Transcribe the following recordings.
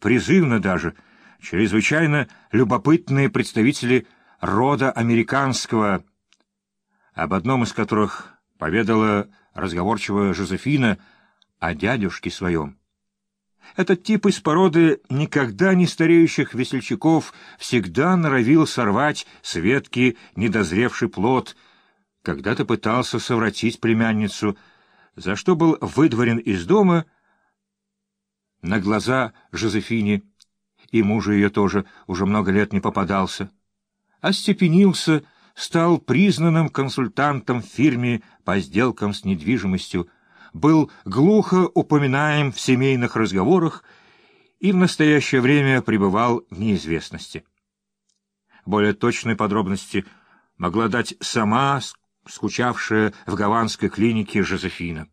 призывно даже, чрезвычайно любопытные представители рода американского, об одном из которых поведала разговорчивая Жозефина о дядюшке своем. Этот тип из породы никогда не стареющих весельчаков всегда норовил сорвать с ветки недозревший плод, когда-то пытался совратить племянницу, за что был выдворен из дома на глаза Жозефине, и мужу ее тоже уже много лет не попадался, остепенился, стал признанным консультантом в фирме по сделкам с недвижимостью, был глухо упоминаем в семейных разговорах и в настоящее время пребывал в неизвестности. Более точные подробности могла дать сама скучавшая в гаванской клинике Жозефина.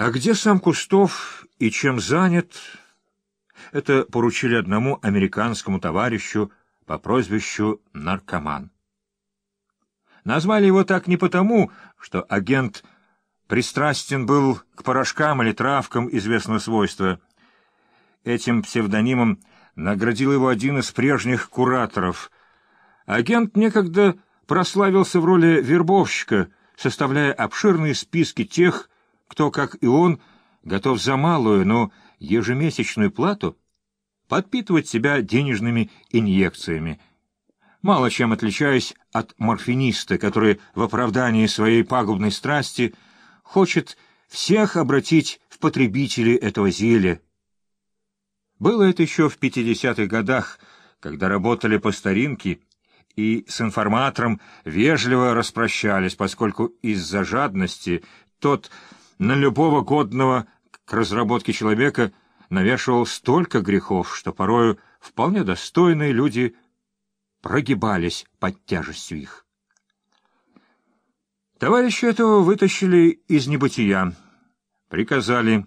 А где сам Кустов и чем занят, это поручили одному американскому товарищу по прозвищу «Наркоман». Назвали его так не потому, что агент пристрастен был к порошкам или травкам известного свойства. Этим псевдонимом наградил его один из прежних кураторов. Агент некогда прославился в роли вербовщика, составляя обширные списки тех, кто, как и он, готов за малую, но ежемесячную плату подпитывать себя денежными инъекциями — мало чем отличаясь от морфиниста, который в оправдании своей пагубной страсти хочет всех обратить в потребители этого зелья. Было это еще в 50-х годах, когда работали по старинке, и с информатором вежливо распрощались, поскольку из-за жадности тот на любого годного к разработке человека навешивал столько грехов, что порою вполне достойные люди прогибались под тяжестью их. Товарища этого вытащили из небытия. Приказали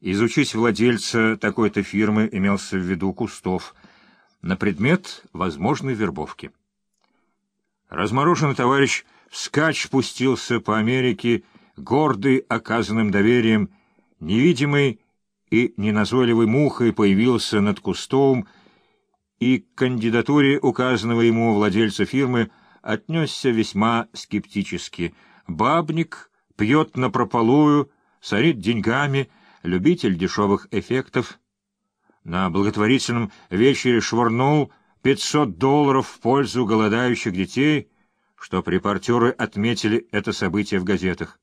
изучить владельца такой-то фирмы, имелся в виду Кустов, на предмет возможной вербовки. Размороженный товарищ вскачь пустился по Америке, гордый оказанным доверием, невидимый и неназойливой мухой появился над Кустовым, и к кандидатуре указанного ему владельца фирмы отнесся весьма скептически. Бабник пьет напропалую, сорит деньгами, любитель дешевых эффектов. На благотворительном вечере швырнул 500 долларов в пользу голодающих детей, что репортеры отметили это событие в газетах.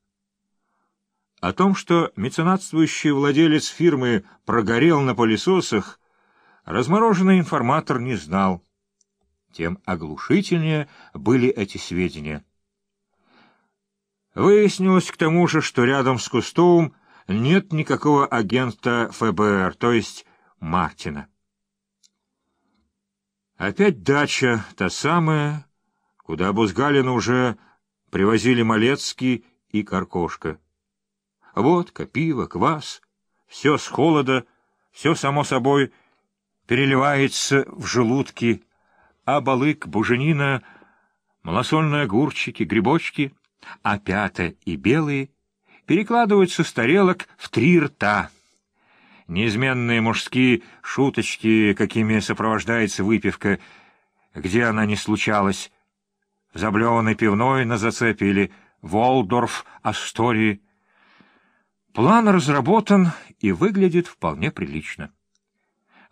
О том, что меценатствующий владелец фирмы прогорел на пылесосах, Размороженный информатор не знал. Тем оглушительнее были эти сведения. Выяснилось к тому же, что рядом с Кустовым нет никакого агента ФБР, то есть Мартина. Опять дача, та самая, куда Бузгалина уже привозили Малецкий и Каркошка. Водка, пиво, квас — все с холода, все, само собой, — переливается в желудке, а балык, буженина, малосольные огурчики, грибочки, а пята и белые перекладываются с тарелок в три рта. Неизменные мужские шуточки, какими сопровождается выпивка, где она не случалась, в пивной на зацепе или Волдорф, Астории. План разработан и выглядит вполне прилично.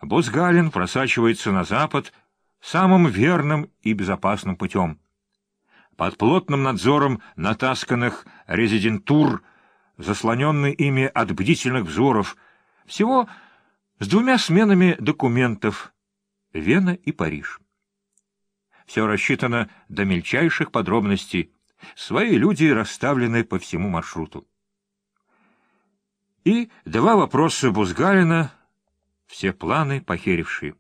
Бузгалин просачивается на запад самым верным и безопасным путем. Под плотным надзором натасканных резидентур, заслоненный ими от бдительных взоров, всего с двумя сменами документов — Вена и Париж. Все рассчитано до мельчайших подробностей, свои люди расставлены по всему маршруту. И два вопроса Бузгалина — все планы похерившие.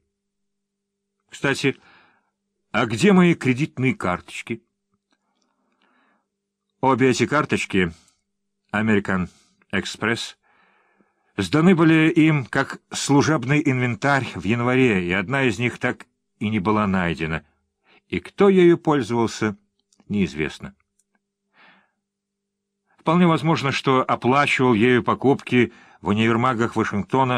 Кстати, а где мои кредитные карточки? Обе эти карточки, American Express, сданы были им как служебный инвентарь в январе, и одна из них так и не была найдена. И кто ею пользовался, неизвестно. Вполне возможно, что оплачивал ею покупки в универмагах Вашингтона